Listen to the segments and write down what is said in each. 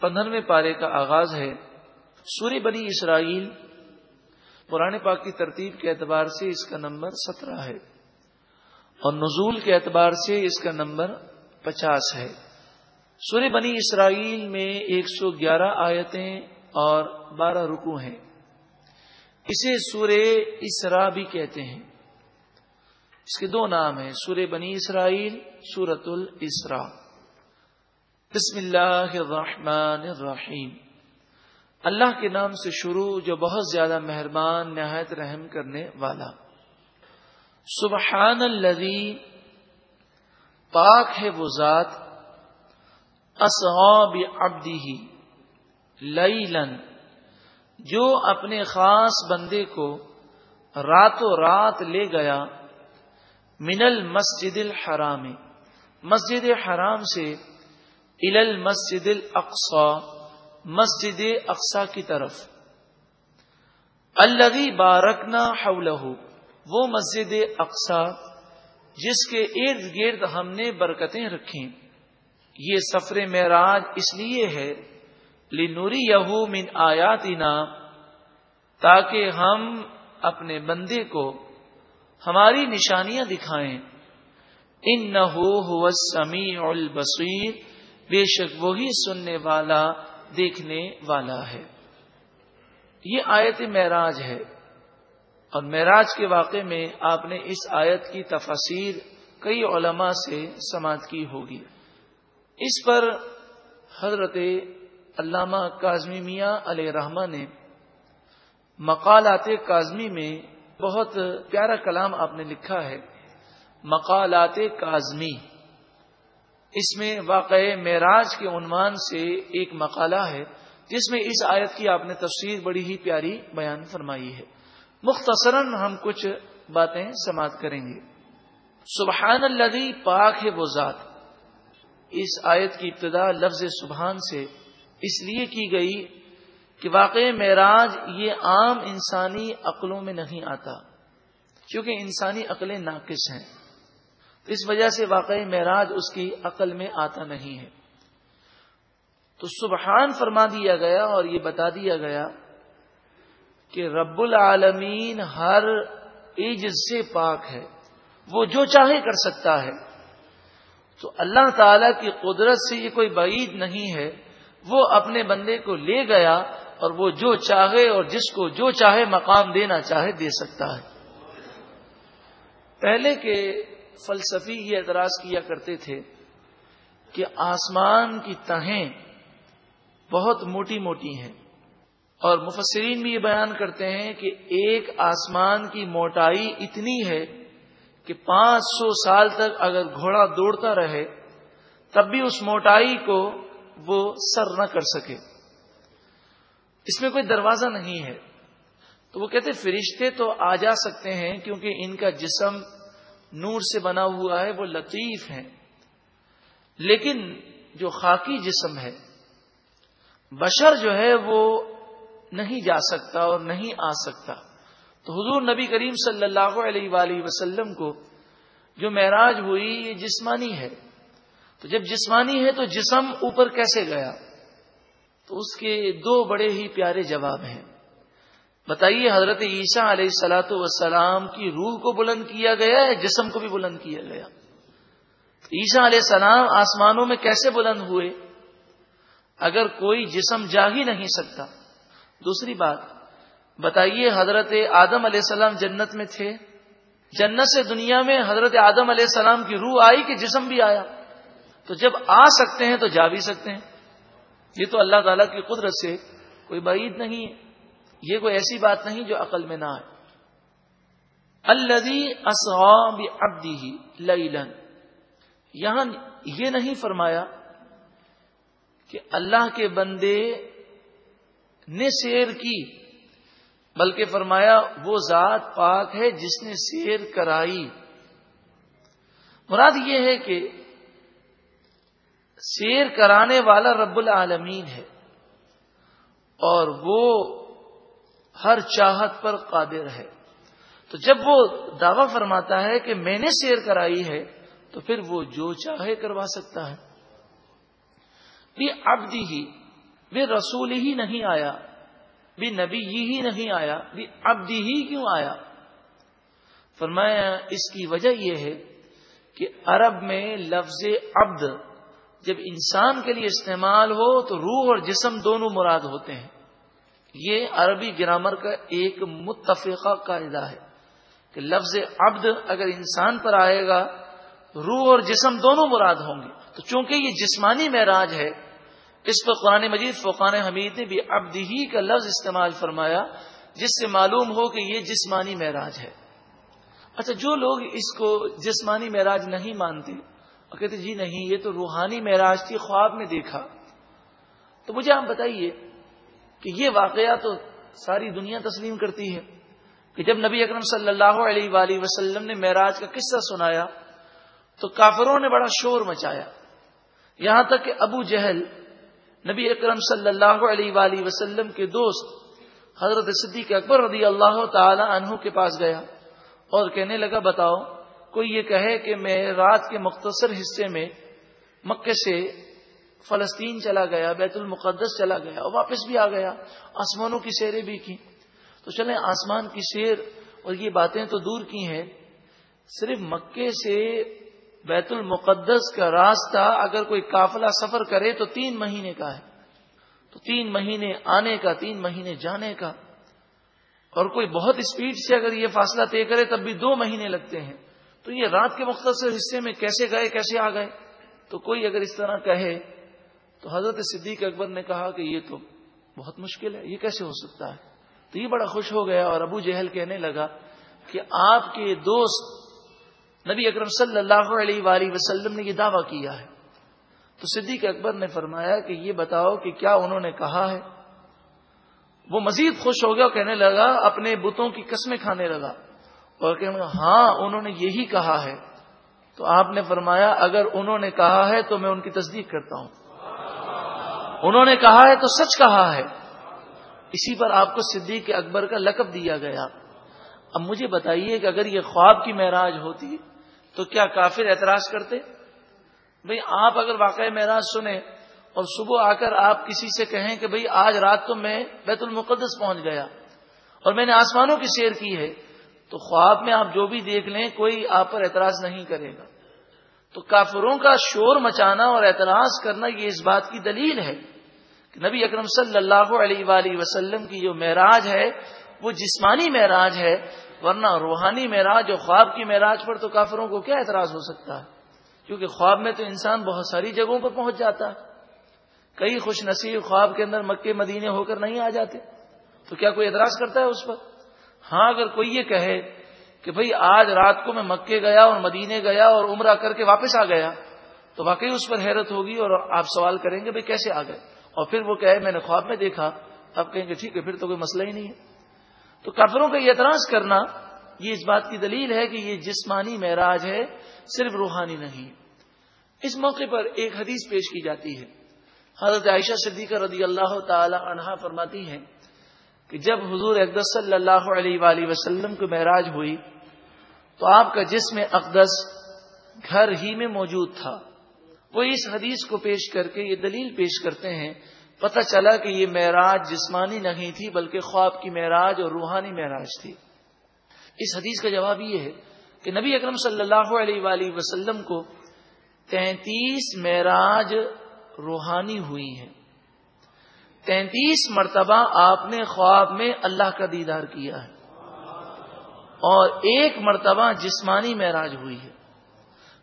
پندرہویں پارے کا آغاز ہے۔ سوری بنی اسرائیل پرانے پاک کی ترتیب کے اعتبار سے اس کا نمبر سترہ ہے اور نزول کے اعتبار سے اس کا نمبر پچاس ہے۔ سوری بنی اسرائیل میں ایک سو گیارہ آیتیں اور بارہ رکو ہیں۔ اسے سورہ اسرا بھی کہتے ہیں۔ اس کے دو نام ہیں، سورہ بنی اسرائیل سورت الاسرا بسم اللہ الرحمن الرحیم۔ اللہ کے نام سے شروع جو بہت زیادہ مہربان، نہایت رحم کرنے والا۔ سبحان الذي پاک ہے وہ ذات۔ اصحاب عبدی لیلن جو اپنے خاص بندے کو راتوں رات لے گیا۔ من المسجد الحرام۔ مسجد حرام سے ال المسجد الاقصا مسجد اقسا کی طرف۔ الذي بارکنا حولہ وہ مسجد اقسا جس کے ارد گرد ہم نے برکتیں رکھیں۔ یہ سفر معراج اس لیے ہے لنوری یہو من آیاتنا، تاکہ ہم اپنے بندے کو ہماری نشانیاں دکھائیں۔ ان نہ ہو سمی البصیر بے شک وہی سننے والا، دیکھنے والا ہے۔ یہ آیت معراج ہے۔ اور معراج کے واقع میں آپ نے اس آیت کی تفاصیر کئی علماء سے سماعت کی ہوگی۔ اس پر حضرت علامہ کاظمی میاں علیہ رحمٰ نے مقالات کاظمی میں بہت پیارا کلام آپ نے لکھا ہے۔ مقالات کاظمی۔ اس میں واقع معراج کے عنوان سے ایک مقالہ ہے، جس میں اس آیت کی آپ نے تفسیر بڑی ہی پیاری بیان فرمائی ہے۔ مختصراً ہم کچھ باتیں سماعت کریں گے۔ سبحان الذي پاک ہے وہ ذات۔ اس آیت کی ابتدا لفظ سبحان سے اس لیے کی گئی کہ واقع معراج یہ عام انسانی عقلوں میں نہیں آتا، کیونکہ انسانی عقلیں ناقص ہیں۔ اس وجہ سے واقع معراج اس کی عقل میں آتا نہیں ہے۔ تو سبحان فرما دیا گیا اور یہ بتا دیا گیا کہ رب العالمین ہر عز سے پاک ہے۔ وہ جو چاہے کر سکتا ہے۔ تو اللہ تعالی کی قدرت سے یہ کوئی بعید نہیں ہے۔ وہ اپنے بندے کو لے گیا اور وہ جو چاہے اور جس کو جو چاہے مقام دینا چاہے دے سکتا ہے۔ پہلے کے فلسفی یہ اعتراض کیا کرتے تھے کہ آسمان کی تہیں بہت موٹی موٹی ہیں اور مفسرین بھی یہ بیان کرتے ہیں کہ ایک آسمان کی موٹائی اتنی ہے کہ پانچ سو سال تک اگر گھوڑا دوڑتا رہے تب بھی اس موٹائی کو وہ سر نہ کر سکے۔ اس میں کوئی دروازہ نہیں ہے۔ تو وہ کہتے فرشتے تو آ جا سکتے ہیں کیونکہ ان کا جسم نور سے بنا ہوا ہے، وہ لطیف ہے لیکن جو خاکی جسم ہے، بشر جو ہے، وہ نہیں جا سکتا اور نہیں آ سکتا۔ تو حضور نبی کریم صلی اللہ علیہ وآلہ وسلم کو جو معراج ہوئی، یہ جسمانی ہے۔ تو جب جسمانی ہے، تو جسم اوپر کیسے گیا؟ تو اس کے دو بڑے ہی پیارے جواب ہیں۔ بتائیے، حضرت عیسیٰ علیہ السلاۃ وسلام کی روح کو بلند کیا گیا ہے، جسم کو بھی بلند کیا گیا؟ عیسیٰ علیہ السلام آسمانوں میں کیسے بلند ہوئے؟ اگر کوئی جسم جا ہی نہیں سکتا۔ دوسری بات، بتائیے، حضرت آدم علیہ السلام جنت میں تھے؟ جنت سے دنیا میں حضرت آدم علیہ السلام کی روح آئی کہ جسم بھی آیا؟ تو جب آ سکتے ہیں تو جا بھی سکتے ہیں۔ یہ تو اللہ تعالی کی قدرت سے کوئی بعید نہیں ہے۔ یہ کوئی ایسی بات نہیں جو عقل میں نہ آئے۔ الدی اصحاب ابدی لیلن یہاں یہ نہیں فرمایا کہ اللہ کے بندے نے سیر کی، بلکہ فرمایا وہ ذات پاک ہے جس نے سیر کرائی۔ مراد یہ ہے کہ سیر کرانے والا رب العالمین ہے اور وہ ہر چاہت پر قادر ہے۔ تو جب وہ دعوی فرماتا ہے کہ میں نے سیر کرائی ہے، تو پھر وہ جو چاہے کروا سکتا ہے۔ بھی ابدی ہی، بھی رسول ہی نہیں آیا، بھی نبی ہی نہیں آیا، بھی ابدی ہی کیوں آیا؟ فرمایا، اس کی وجہ یہ ہے کہ عرب میں لفظ عبد جب انسان کے لیے استعمال ہو تو روح اور جسم دونوں مراد ہوتے ہیں۔ یہ عربی گرامر کا ایک متفقہ قاعدہ ہے کہ لفظ عبد اگر انسان پر آئے گا، روح اور جسم دونوں مراد ہوں گے۔ تو چونکہ یہ جسمانی معراج ہے، اس پر قرآن مجید فقان حمید نے بھی ابد ہی کا لفظ استعمال فرمایا، جس سے معلوم ہو کہ یہ جسمانی معراج ہے۔ اچھا جو لوگ اس کو جسمانی معراج نہیں مانتے اور کہتے جی نہیں، یہ تو روحانی معراج تھی، خواب میں دیکھا۔ تو مجھے آپ بتائیے کہ یہ واقعہ تو ساری دنیا تسلیم کرتی ہے کہ جب نبی اکرم صلی اللہ علیہ وآلہ وسلم نے معراج کا قصہ سنایا تو کافروں نے بڑا شور مچایا۔ یہاں تک کہ ابو جہل، نبی اکرم صلی اللہ علیہ وآلہ وسلم کے دوست حضرت صدیق اکبر رضی اللہ تعالی عنہ کے پاس گیا اور کہنے لگا، بتاؤ، کوئی یہ کہے کہ میں رات کے مختصر حصے میں مکے سے فلسطین چلا گیا، بیت المقدس چلا گیا، اور واپس بھی آ گیا، آسمانوں کی سیریں بھی کی تو چلیں، آسمان کی سیر اور یہ باتیں تو دور کی ہیں۔ صرف مکے سے بیت المقدس کا راستہ اگر کوئی قافلہ سفر کرے تو تین مہینے کا ہے۔ تو تین مہینے آنے کا، تین مہینے جانے کا۔ اور کوئی بہت اسپیڈ سے اگر یہ فاصلہ طے کرے تب بھی دو مہینے لگتے ہیں۔ تو یہ رات کے مختصر حصے میں کیسے گئے، کیسے آ گئے؟ تو کوئی اگر اس طرح کہے تو حضرت صدیق اکبر نے کہا کہ یہ تو بہت مشکل ہے، یہ کیسے ہو سکتا ہے؟ تو یہ بڑا خوش ہو گیا اور ابو جہل کہنے لگا کہ آپ کے دوست نبی اکرم صلی اللہ علیہ وآلہ وسلم نے یہ دعویٰ کیا ہے۔ تو صدیق اکبر نے فرمایا کہ یہ بتاؤ کہ کیا انہوں نے کہا ہے؟ وہ مزید خوش ہو گیا اور کہنے لگا، اپنے بتوں کی قسمیں کھانے لگا۔ اور کہنے لگا ہاں انہوں نے یہی کہا ہے۔ تو آپ نے فرمایا، اگر انہوں نے کہا ہے تو میں ان کی تصدیق کرتا ہوں۔ انہوں نے کہا ہے تو سچ کہا ہے۔ اسی پر آپ کو صدیق اکبر کا لقب دیا گیا۔ اب مجھے بتائیے کہ اگر یہ خواب کی معراج ہوتی تو کیا کافر اعتراض کرتے؟ بھئی آپ اگر واقع معراج سنیں اور صبح آ کر آپ کسی سے کہیں کہ بھئی آج رات تو میں بیت المقدس پہنچ گیا اور میں نے آسمانوں کی سیر کی ہے تو خواب میں آپ جو بھی دیکھ لیں کوئی آپ پر اعتراض نہیں کرے گا۔ تو کافروں کا شور مچانا اور اعتراض کرنا یہ اس بات کی دلیل ہے کہ نبی اکرم صلی اللہ علیہ وآلہ وسلم کی جو معراج ہے، وہ جسمانی معراج ہے، ورنہ روحانی معراج اور خواب کی معراج پر تو کافروں کو کیا اعتراض ہو سکتا ہے؟ کیونکہ خواب میں تو انسان بہت ساری جگہوں پر پہنچ جاتا ہے۔ کئی خوش نصیب خواب کے اندر مکے، مدینے ہو کر نہیں آ جاتے، تو کیا کوئی اعتراض کرتا ہے اس پر؟ ہاں اگر کوئی یہ کہے کہ بھئی آج رات کو میں مکے گیا اور مدینے گیا اور عمرہ کر کے واپس آ گیا تو واقعی اس پر حیرت ہوگی اور آپ سوال کریں گے بھئی کیسے آ گئے؟ اور پھر وہ کہے، میں نے خواب میں دیکھا آپ کہیں گے، ٹھیک ہے، پھر تو کوئی مسئلہ ہی نہیں ہے۔ تو کافروں کا یہ اعتراض کرنا، یہ اس بات کی دلیل ہے کہ یہ جسمانی معراج ہے، صرف روحانی نہیں۔ اس موقع پر ایک حدیث پیش کی جاتی ہے۔ حضرت عائشہ صدیقہ رضی اللہ تعالی عنہا فرماتی ہیں کہ جب حضور اقدس صلی اللہ علیہ وآلہ وسلم کو معراج ہوئی تو آپ کا جسم اقدس گھر ہی میں موجود تھا۔ وہ اس حدیث کو پیش کر کے یہ دلیل پیش کرتے ہیں، پتہ چلا کہ یہ معراج جسمانی نہیں تھی بلکہ خواب کی معراج اور روحانی معراج تھی۔ اس حدیث کا جواب یہ ہے کہ نبی اکرم صلی اللہ علیہ وآلہ وسلم کو تینتیس معراج روحانی ہوئی ہیں۔ تینتیس مرتبہ آپ نے خواب میں اللہ کا دیدار کیا ہے۔ اور ایک مرتبہ جسمانی معراج ہوئی ہے۔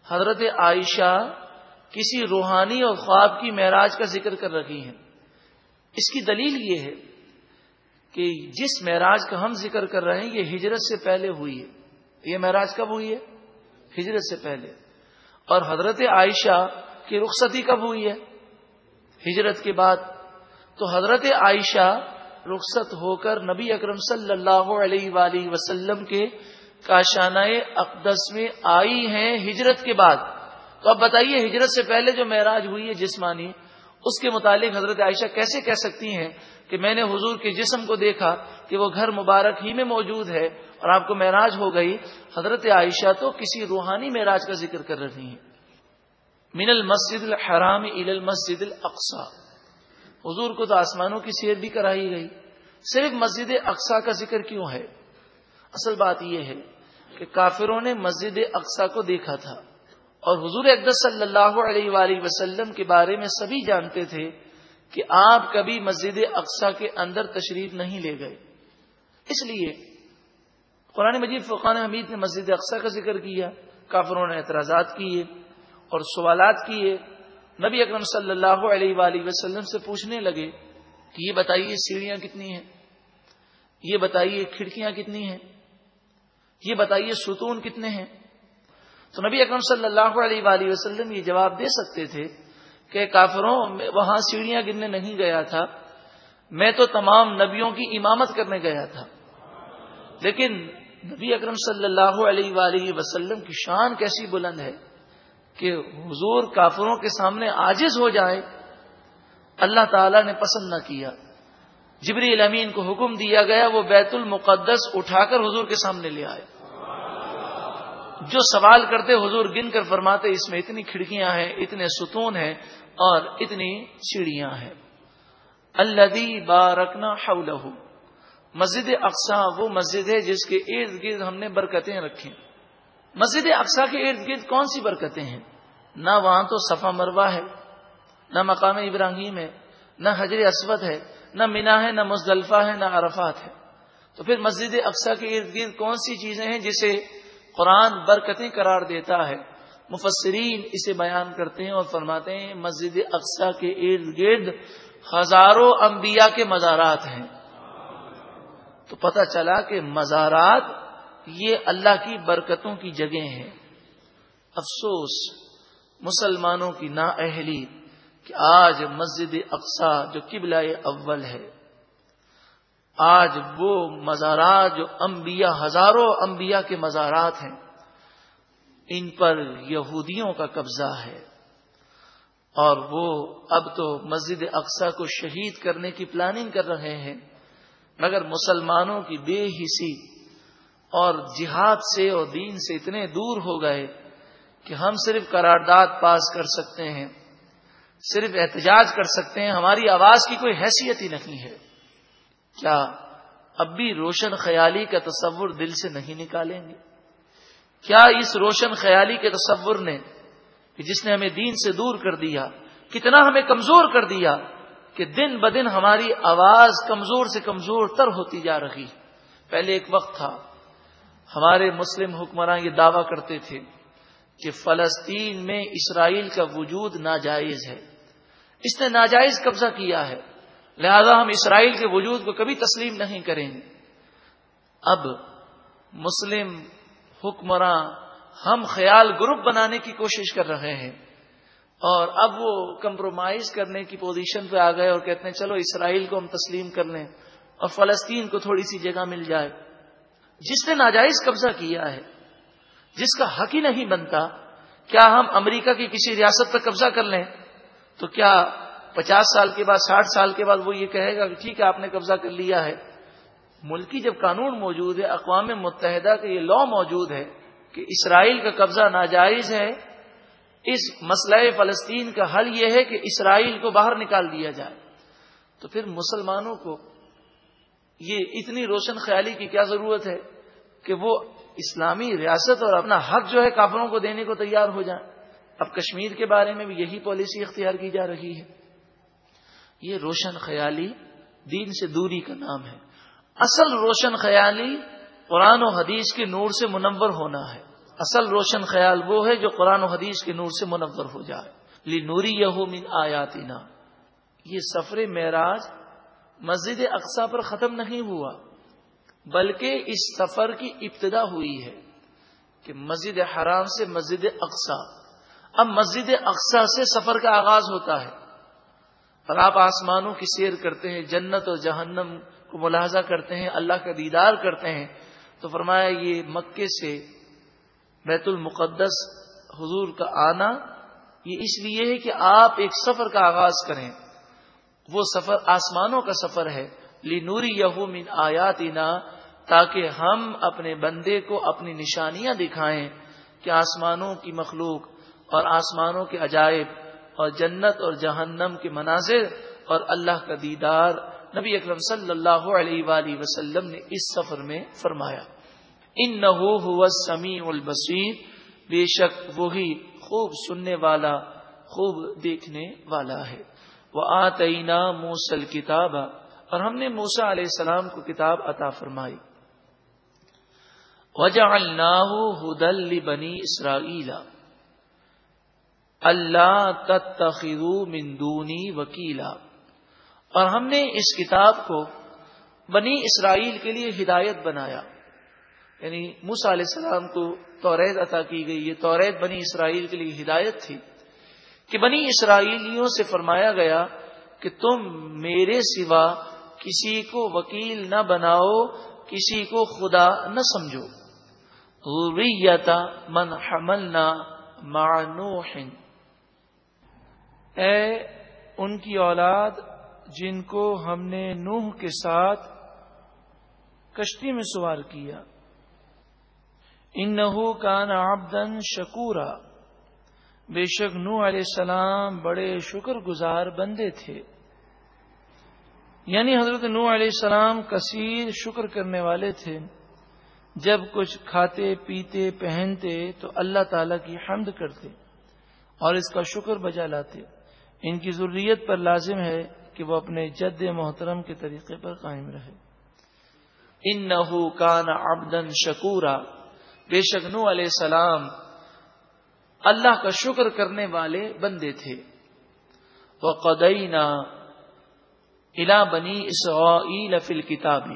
حضرت عائشہ کسی روحانی اور خواب کی معراج کا ذکر کر رکھی ہیں۔ اس کی دلیل یہ ہے کہ جس معراج کا ہم ذکر کر رہے ہیں، یہ ہجرت سے پہلے ہوئی ہے۔ یہ معراج کب ہوئی ہے؟ ہجرت سے پہلے۔ اور حضرت عائشہ کی رخصتی کب ہوئی ہے؟ ہجرت کے بعد۔ تو حضرت عائشہ رخصت ہو کر نبی اکرم صلی اللہ علیہ وآلہ وسلم کے کاشانہ اقدس میں آئی ہیں ہجرت کے بعد۔ تو اب بتائیے، ہجرت سے پہلے جو معراج ہوئی ہے جسمانی، اس کے متعلق حضرت عائشہ کیسے کہہ سکتی ہیں کہ میں نے حضور کے جسم کو دیکھا کہ وہ گھر مبارک ہی میں موجود ہے اور آپ کو معراج ہو گئی؟ حضرت عائشہ تو کسی روحانی معراج کا ذکر کر رہی ہیں۔ من المسجد الحرام الى المسجد الاقصى حضور کو تو آسمانوں کی سیر بھی کرائی گئی۔ صرف مسجد اقسا کا ذکر کیوں ہے؟ اصل بات یہ ہے کہ کافروں نے مسجد اقسا کو دیکھا تھا۔ اور حضور اقدس صلی اللہ علیہ وآلہ وسلم کے بارے میں سبھی جانتے تھے کہ آپ کبھی مسجد اقسا کے اندر تشریف نہیں لے گئے۔ اس لیے قرآن مجید فقان حمید نے مسجد اقسا کا ذکر کیا، کافروں نے اعتراضات کیے اور سوالات کیے۔ نبی اکرم صلی اللہ علیہ وآلہ وسلم سے پوچھنے لگے کہ یہ بتائیے سیڑھیاں کتنی ہیں؟ یہ بتائیے کھڑکیاں کتنی ہیں؟ یہ بتائیے ستون کتنے ہیں؟ تو نبی اکرم صلی اللہ علیہ وآلہ وسلم یہ جواب دے سکتے تھے کہ کافروں، میں وہاں سیڑھیاں گرنے نہیں گیا تھا، میں تو تمام نبیوں کی امامت کرنے گیا تھا۔ لیکن نبی اکرم صلی اللہ علیہ وآلہ وسلم کی شان کیسی بلند ہے؟ کہ حضور کافروں کے سامنے آجز ہو جائے، اللہ تعالی نے پسند نہ کیا۔ جبری امین کو حکم دیا گیا، وہ بیت المقدس اٹھا کر حضور کے سامنے لے آئے۔ جو سوال کرتے حضور گن کر فرماتے، اس میں اتنی کھڑکیاں ہیں، اتنے ستون ہیں اور اتنی سیڑھیاں ہیں۔ الدی بارکنا حولہ مسجد اقسا وہ مسجد ہے جس کے ارد گرد ہم نے برکتیں رکھی مسجد اقسا کے ارد گرد کون سی برکتیں ہیں؟ نہ وہاں تو صفا مروا ہے، نہ مقام ابراہیم ہے، نہ حجر اسود ہے، نہ مینا ہے، نہ مزدلفہ ہے، نہ عرفات ہے۔ تو پھر مسجد اقسا کے ارد گرد کون سی چیزیں ہیں جسے قرآن برکتیں قرار دیتا ہے؟ مفسرین اسے بیان کرتے ہیں اور فرماتے ہیں، مسجد اقسا کے ارد گرد ہزاروں انبیاء کے مزارات ہیں۔ تو پتہ چلا کہ مزارات یہ اللہ کی برکتوں کی جگہ ہیں۔ افسوس، مسلمانوں کی نااہلی کہ آج مسجد اقسا جو قبلہ اول ہے، آج وہ مزارات جو انبیاء، ہزاروں انبیاء کے مزارات ہیں، ان پر یہودیوں کا قبضہ ہے۔ اور وہ اب تو مسجد اقسا کو شہید کرنے کی پلاننگ کر رہے ہیں، مگر مسلمانوں کی بے حسی اور جہاد سے اور دین سے اتنے دور ہو گئے کہ ہم صرف قرارداد پاس کر سکتے ہیں، صرف احتجاج کر سکتے ہیں، ہماری آواز کی کوئی حیثیت ہی نہیں ہے۔ کیا اب بھی روشن خیالی کا تصور دل سے نہیں نکالیں گے؟ کیا اس روشن خیالی کے تصور نے کہ جس نے ہمیں دین سے دور کر دیا، کتنا ہمیں کمزور کر دیا کہ دن بدن ہماری آواز کمزور سے کمزور تر ہوتی جا رہی۔ پہلے ایک وقت تھا ہمارے مسلم حکمراں یہ دعویٰ کرتے تھے کہ فلسطین میں اسرائیل کا وجود ناجائز ہے۔ اس نے ناجائز قبضہ کیا ہے۔ لہذا ہم اسرائیل کے وجود کو کبھی تسلیم نہیں کریں گے۔ اب مسلم حکمراں ہم خیال گروپ بنانے کی کوشش کر رہے ہیں۔ اور اب وہ کمپرومائز کرنے کی پوزیشن پہ آ گئے اور کہتے ہیں، چلو اسرائیل کو ہم تسلیم کر لیں اور فلسطین کو تھوڑی سی جگہ مل جائے۔ جس نے ناجائز قبضہ کیا ہے، جس کا حق ہی نہیں بنتا، کیا ہم امریکہ کی کسی ریاست پر قبضہ کر لیں؟ تو کیا پچاس سال کے بعد، ساٹھ سال کے بعد وہ یہ کہے گا کہ ٹھیک ہے، آپ نے قبضہ کر لیا ہے۔ ملکی جب قانون موجود ہے، اقوام متحدہ کا یہ لا موجود ہے کہ اسرائیل کا قبضہ ناجائز ہے، اس مسئلہ فلسطین کا حل یہ ہے کہ اسرائیل کو باہر نکال دیا جائے۔ تو پھر مسلمانوں کو یہ اتنی روشن خیالی کی کیا ضرورت ہے؟ کہ وہ اسلامی ریاست اور اپنا حق جو ہے کافروں کو دینے کو تیار ہو جائیں۔ اب کشمیر کے بارے میں بھی یہی پالیسی اختیار کی جا رہی ہے۔ یہ روشن خیالی دین سے دوری کا نام ہے۔ اصل روشن خیالی قرآن و حدیث کے نور سے منور ہونا ہے۔ اصل روشن خیال وہ ہے جو قرآن و حدیث کے نور سے منور ہو جائے۔ لی نوری یہ من یہ سفر معراج مسجد اقسا پر ختم نہیں ہوا۔ بلکہ اس سفر کی ابتدا ہوئی ہے کہ مسجد حرام سے مسجد اقسا اب مسجد اقسا سے سفر کا آغاز ہوتا ہے اور آپ آسمانوں کی سیر کرتے ہیں، جنت اور جہنم کو ملاحظہ کرتے ہیں، اللہ کا دیدار کرتے ہیں۔ تو فرمایا یہ مکے سے بیت المقدس حضور کا آنا، یہ اس لیے ہے کہ آپ ایک سفر کا آغاز کریں۔ وہ سفر آسمانوں کا سفر ہے۔ لی نوری یہو من آیات تاکہ ہم اپنے بندے کو اپنی نشانیاں دکھائیں کہ آسمانوں کی مخلوق اور آسمانوں کے عجائب اور جنت اور جہنم کے مناظر اور اللہ کا دیدار نبی اکرم صلی اللہ علیہ وآلہ وسلم نے اس سفر میں فرمایا۔ ان نہ سمیع البصیر بے شک وہی خوب سننے والا، خوب دیکھنے والا ہے۔ وہ آتعینہ موسل کتاب اور ہم نے موسا علیہ السلام کو کتاب عطا فرمائی۔ وجہ اللہ ہدل بنی اسرائیل اللہ تخرو مندونی وکیلا اور ہم نے اس کتاب کو بنی اسرائیل کے لیے ہدایت بنایا۔ یعنی موسا علیہ السلام کو توریت عطا کی گئی۔ یہ توریت بنی اسرائیل کے لیے ہدایت تھی۔ کہ بنی اسرائیلیوں سے فرمایا گیا کہ تم میرے سوا کسی کو وکیل نہ بناؤ، کسی کو خدا نہ سمجھو۔ من حملنا مع نوح۔ اے ان کی اولاد جن کو ہم نے نوح کے ساتھ کشتی میں سوار کیا۔ ان کان آبدن شکورا۔ بے شک نو علیہ السلام بڑے شکر گزار بندے تھے۔ یعنی حضرت نو علیہ السلام کثیر شکر کرنے والے تھے۔ جب کچھ کھاتے، پیتے، پہنتے تو اللہ تعالی کی حمد کرتے اور اس کا شکر بجا لاتے۔ ان کی ضروریت پر لازم ہے کہ وہ اپنے جد محترم کے طریقے پر قائم رہے۔ ان نحو کان آبدن شکورا۔ بے شک نو علیہ السلام اللہ کا شکر کرنے والے بندے تھے۔ وہ قدینہ الا بنی اسرائیل فل کتابی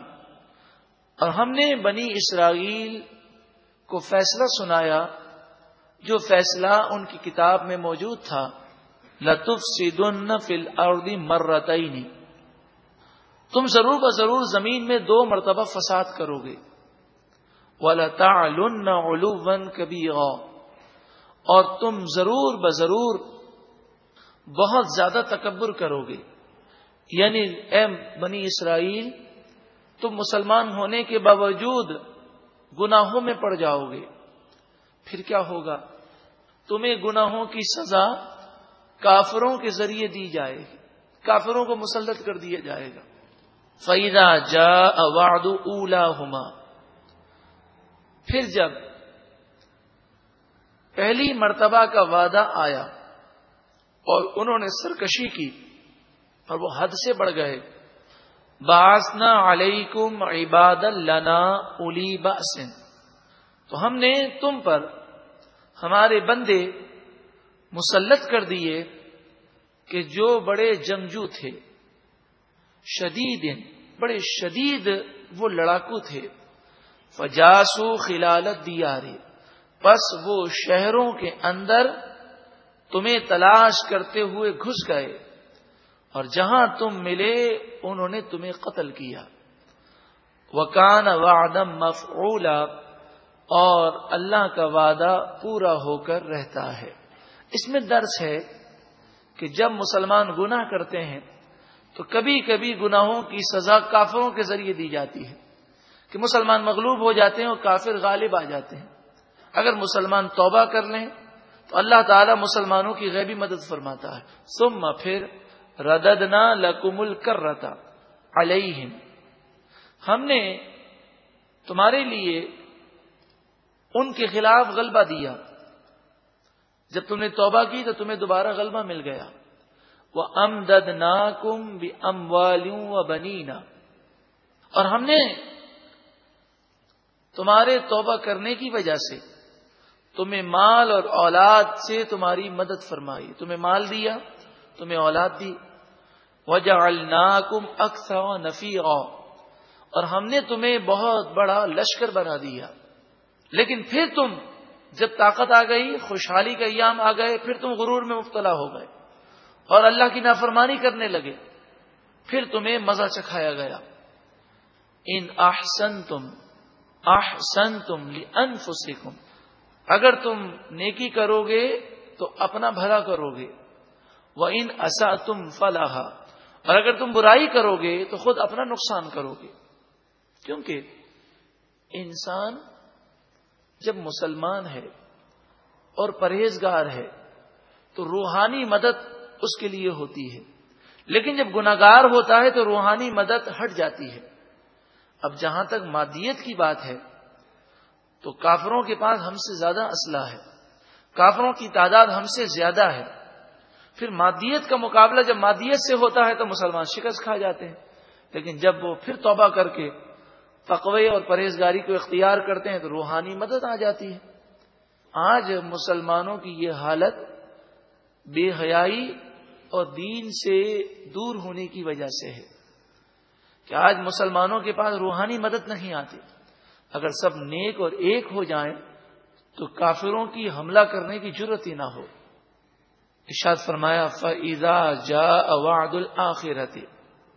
اور ہم نے بنی اسرائیل کو فیصلہ سنایا، جو فیصلہ ان کی کتاب میں موجود تھا۔ لطف سیدن فل اردی مرتعینی تم ضرور ب ضرور زمین میں دو مرتبہ فساد کرو گے۔ علوم کبھی اور تم ضرور بضرور بہت زیادہ تکبر کرو گے۔ یعنی اے بنی اسرائیل، تم مسلمان ہونے کے باوجود گناہوں میں پڑ جاؤ گے۔ پھر کیا ہوگا؟ تمہیں گناہوں کی سزا کافروں کے ذریعے دی جائے گی۔ کافروں کو مسلط کر دیا جائے گا۔ فیدا جا اواد اولا ہوما پھر جب پہلی مرتبہ کا وعدہ آیا اور انہوں نے سرکشی کی اور وہ حد سے بڑھ گئے۔ باسنا علیکم عباد لنا الی باسن تو ہم نے تم پر ہمارے بندے مسلط کر دیے کہ جو بڑے جنگجو تھے، شدید، بڑے شدید وہ لڑاکو تھے۔ فجاسو خلالت دیا پس وہ شہروں کے اندر تمہیں تلاش کرتے ہوئے گھس گئے۔ اور جہاں تم ملے انہوں نے تمہیں قتل کیا۔ وکان وعدم مفعولا، اور اللہ کا وعدہ پورا ہو کر رہتا ہے۔ اس میں درس ہے کہ جب مسلمان گناہ کرتے ہیں، تو کبھی کبھی گناہوں کی سزا کافروں کے ذریعے دی جاتی ہے۔ کہ مسلمان مغلوب ہو جاتے ہیں اور کافر غالب آ جاتے ہیں۔ اگر مسلمان توبہ کر لیں، تو اللہ تعالیٰ مسلمانوں کی غیبی مدد فرماتا ہے۔ سم پھر رددنا لکمل کر رہتا ہم نے تمہارے لیے ان کے خلاف غلبہ دیا۔ جب تم نے توبہ کی تو تمہیں دوبارہ غلبہ مل گیا۔ وہ ام دد نا کم بھی ام و بنینا اور ہم نے تمہارے توبہ کرنے کی وجہ سے تمہیں مال اور اولاد سے تمہاری مدد فرمائی۔ تمہیں مال دیا، تمہیں اولاد دی۔ وجہ الناکم اکثر نفی اور ہم نے تمہیں بہت بڑا لشکر بنا دیا۔ لیکن پھر تم جب طاقت آ گئی، خوشحالی کا ایام آ گئے، پھر تم غرور میں مبتلا ہو گئے۔ اور اللہ کی نافرمانی کرنے لگے۔ پھر تمہیں مزہ چکھایا گیا۔ ان احسن تم احسن تم انفسکم اگر تم نیکی کرو گے، تو اپنا بھلا کرو گے۔ وہ ان اصا تم فلاح اور اگر تم برائی کرو گے تو خود اپنا نقصان کرو گے کیونکہ انسان جب مسلمان ہے اور پرہیزگار ہے تو روحانی مدد اس کے لیے ہوتی ہے۔ لیکن جب گناگار ہوتا ہے تو روحانی مدد ہٹ جاتی ہے۔ اب جہاں تک مادیت کی بات ہے تو کافروں کے پاس ہم سے زیادہ اسلحہ ہے۔ کافروں کی تعداد ہم سے زیادہ ہے۔ پھر مادیت کا مقابلہ جب مادیت سے ہوتا ہے تو مسلمان شکست کھا جاتے ہیں۔ لیکن جب وہ پھر توبہ کر کے تقوی اور پرہیزگاری کو اختیار کرتے ہیں تو روحانی مدد آ جاتی ہے۔ آج مسلمانوں کی یہ حالت بے حیائی اور دین سے دور ہونے کی وجہ سے ہے کہ آج مسلمانوں کے پاس روحانی مدد نہیں آتی۔ اگر سب نیک اور ایک ہو جائیں تو کافروں کی حملہ کرنے کی ضرورت ہی نہ ہو۔ اشاد فرمایا فضا جا اواد الآخرتی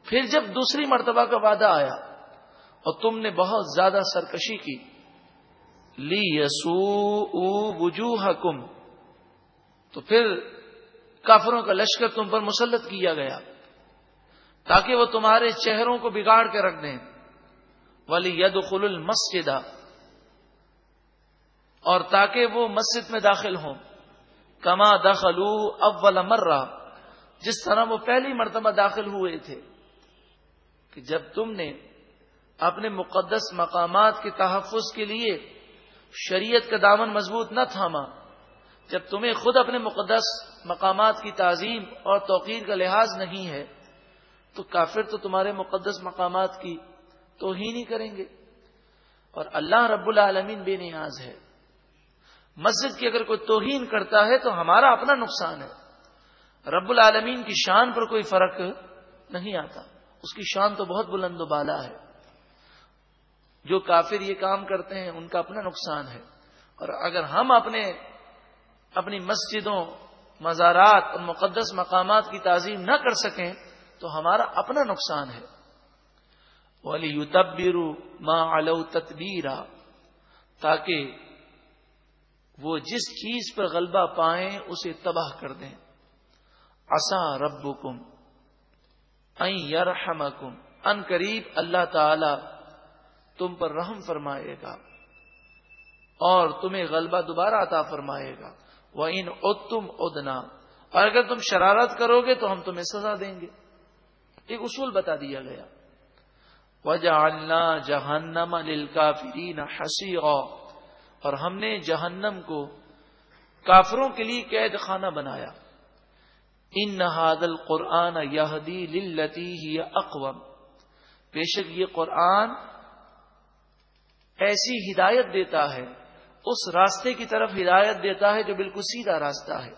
پھر جب دوسری مرتبہ کا وعدہ آیا اور تم نے بہت زیادہ سرکشی کی لی یسو وجوہ تو پھر کافروں کا لشکر تم پر مسلط کیا گیا، تاکہ وہ تمہارے چہروں کو بگاڑ کے رکھ دیں۔ ولی ید خل اور تاکہ وہ مسجد میں داخل ہوں۔ کما دخلو اول مرہ۔ جس طرح وہ پہلی مرتبہ داخل ہوئے تھے کہ جب تم نے اپنے مقدس مقامات کے تحفظ کے لیے شریعت کا دامن مضبوط نہ تھاما، جب تمہیں خود اپنے مقدس مقامات کی تعظیم اور توقیر کا لحاظ نہیں ہے، تو کافر تو تمہارے مقدس مقامات کی توہین ہی کریں گے۔ اور اللہ رب العالمین بے نیاز ہے۔ مسجد کی اگر کوئی توہین کرتا ہے تو ہمارا اپنا نقصان ہے۔ رب العالمین کی شان پر کوئی فرق نہیں آتا۔ اس کی شان تو بہت بلند و بالا ہے۔ جو کافر یہ کام کرتے ہیں، ان کا اپنا نقصان ہے۔ اور اگر ہم اپنے، اپنی مسجدوں، مزارات اور مقدس مقامات کی تعظیم نہ کر سکیں، تو ہمارا اپنا نقصان ہے۔ ولی یو تبیرو ماں الو تتبیرا تاکہ وہ جس چیز پر غلبہ پائیں اسے تباہ کر دیں۔ اصا رب کم یرحم کم ان قریب اللہ تعالی تم پر رحم فرمائے گا اور تمہیں غلبہ دوبارہ عطا فرمائے گا۔ وہ ان اتم ادنا اور اگر تم شرارت کرو گے تو ہم تمہیں سزا دیں گے۔ ایک اصول بتا دیا گیا۔ وجہ جہنم کافرین ہنسی اور اور ہم نے جہنم کو کافروں کے لیے قید خانہ بنایا۔ ان نہاد القرآن یہدی لتی ہی اقوام بے شک یہ قرآن ایسی ہدایت دیتا ہے، اس راستے کی طرف ہدایت دیتا ہے جو بالکل سیدھا راستہ ہے۔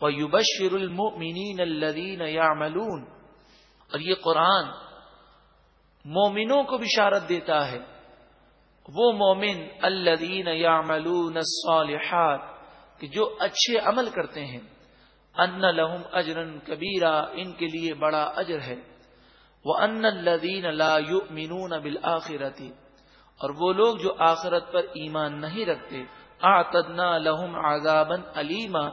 وہ یوبشر المنین الدین یا اور یہ قرآن مومنوں کو بشارت دیتا ہے۔ وہ مومن الدین یا ملون کہ جو اچھے عمل کرتے ہیں، ان لہم اجرن کبیرا ان کے لیے بڑا اجر ہے۔ وہ ان الدین لا یؤمنون بالآخرتی اور وہ لوگ جو آخرت پر ایمان نہیں رکھتے آتدنا لہم عذابا علیما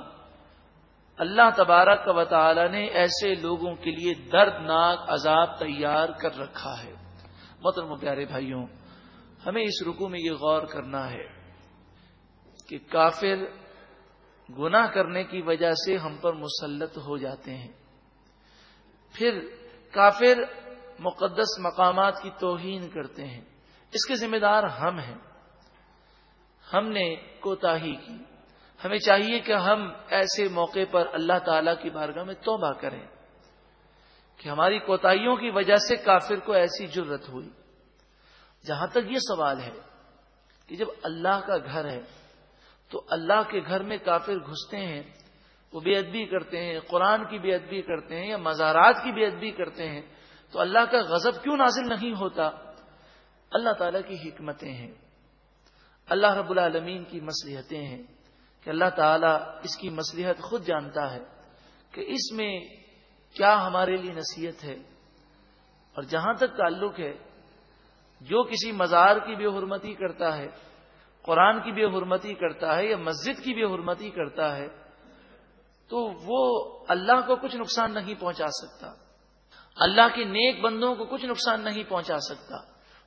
اللہ تبارک و تعالی نے ایسے لوگوں کے لیے دردناک عذاب تیار کر رکھا ہے۔ محترم پیارے بھائیوں ہمیں اس رکو میں یہ غور کرنا ہے کہ کافر گناہ کرنے کی وجہ سے ہم پر مسلط ہو جاتے ہیں۔ پھر کافر مقدس مقامات کی توہین کرتے ہیں۔ اس کے ذمہ دار ہم ہیں۔ ہم نے کوتا کی۔ ہمیں چاہیے کہ ہم ایسے موقع پر اللہ تعالی کی بارگاہ میں توبہ کریں کہ ہماری کوتاہیوں کی وجہ سے کافر کو ایسی جرت ہوئی۔ جہاں تک یہ سوال ہے کہ جب اللہ کا گھر ہے تو اللہ کے گھر میں کافر گھستے ہیں، وہ بے ادبی کرتے ہیں، قرآن کی بے ادبی کرتے ہیں یا مزارات کی بے ادبی کرتے ہیں، تو اللہ کا غضب کیوں نازل نہیں ہوتا؟ اللہ تعالیٰ کی حکمتیں ہیں۔ اللہ رب العالمین کی مصلیحتیں ہیں کہ اللہ تعالیٰ اس کی مصلیحت خود جانتا ہے کہ اس میں کیا ہمارے لیے نصیحت ہے اور جہاں تک تعلق ہے جو کسی مزار کی بے حرمتی کرتا ہے، قرآن کی بے حرمتی کرتا ہے یا مسجد کی بے حرمتی کرتا ہے، تو وہ اللہ کو کچھ نقصان نہیں پہنچا سکتا۔ اللہ کے نیک بندوں کو کچھ نقصان نہیں پہنچا سکتا۔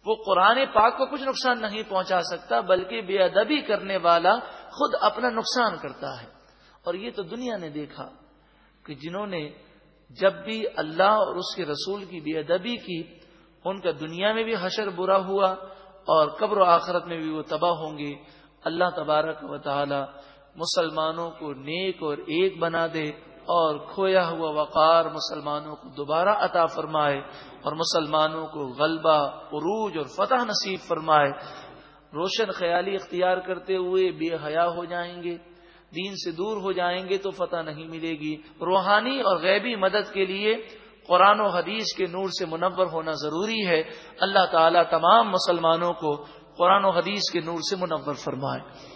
وہ قرآن پاک کو کچھ نقصان نہیں پہنچا سکتا، بلکہ بے ادبی کرنے والا خود اپنا نقصان کرتا ہے۔ اور یہ تو دنیا نے دیکھا کہ جنہوں نے جب بھی اللہ اور اس کے رسول کی بے ادبی کی ان کا دنیا میں بھی حشر برا ہوا اور قبر و آخرت میں بھی وہ تباہ ہوں گے۔ اللہ تبارک و تعالی مسلمانوں کو نیک اور ایک بنا دے اور کھویا ہوا وقار مسلمانوں کو دوبارہ عطا فرمائے اور مسلمانوں کو غلبہ، عروج اور فتح نصیب فرمائے۔ روشن خیالی اختیار کرتے ہوئے بے حیا ہو جائیں گے۔ دین سے دور ہو جائیں گے تو فتح نہیں ملے گی۔ روحانی اور غیبی مدد کے لیے قرآن و حدیث کے نور سے منور ہونا ضروری ہے۔ اللہ تعالیٰ تمام مسلمانوں کو قرآن و حدیث کے نور سے منور فرمائے۔